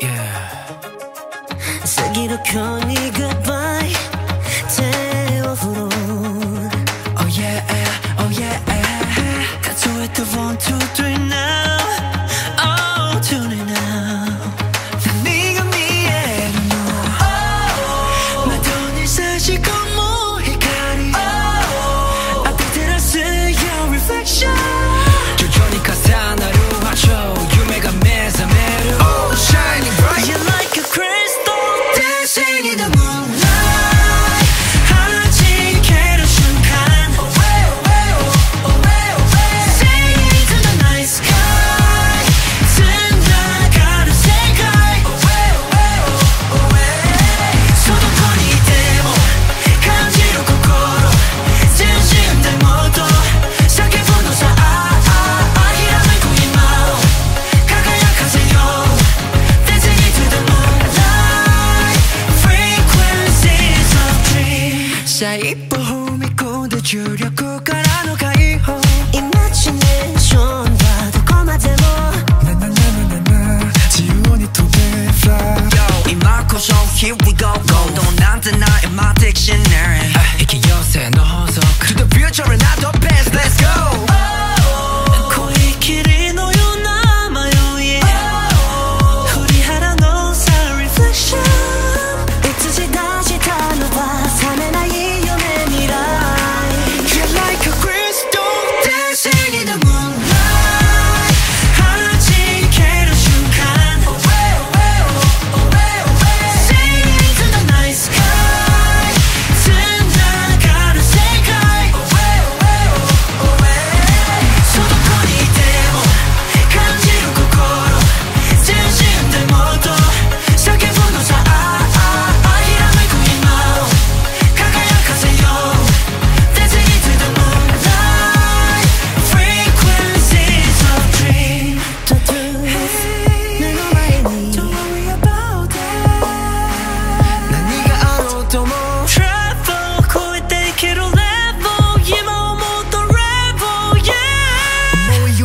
Yeah. 슬기로 편히 goodbye. 태워으로 Oh yeah, oh yeah, one, two, three now. さ一歩踏み込んで重力からの解放イマジネーションはどこまでもなななななな自由に飛べ Fly 今こそ Here we go go どうなんてない My dictionary 引き寄せの法則 To the future and I don't pay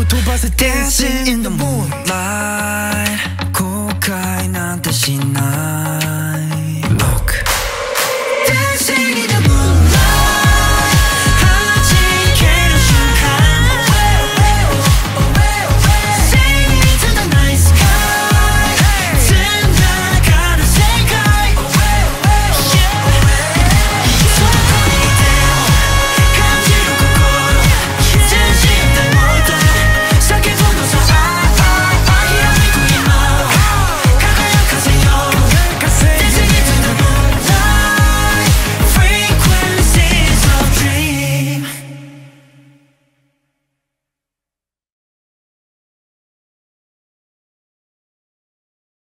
を飛ばせ Dancing in the moonlight 後悔なんてしない